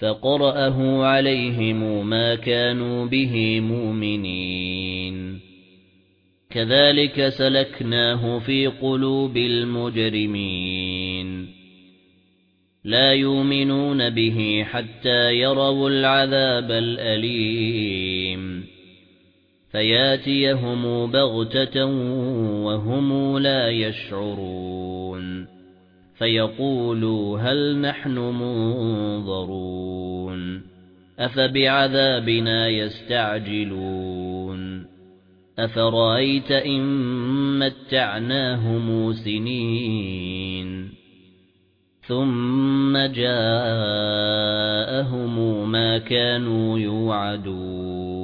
فَقَرَأَهُ عَلَيْهِمْ مَا كَانُوا بِهِ مُؤْمِنِينَ. كَذَلِكَ سَلَكْنَاهُ فِي قُلُوبِ الْمُجْرِمِينَ. لا يؤمنون به حتى يروا العذاب الأليم. فياتيهم بغتة وهم لا يشعرون. فيقولوا هل نحن منظرون أفبعذابنا يستعجلون أفرأيت إن متعناهم سنين ثُمَّ جَاءَهُم مَّا كَانُوا يُوعَدُونَ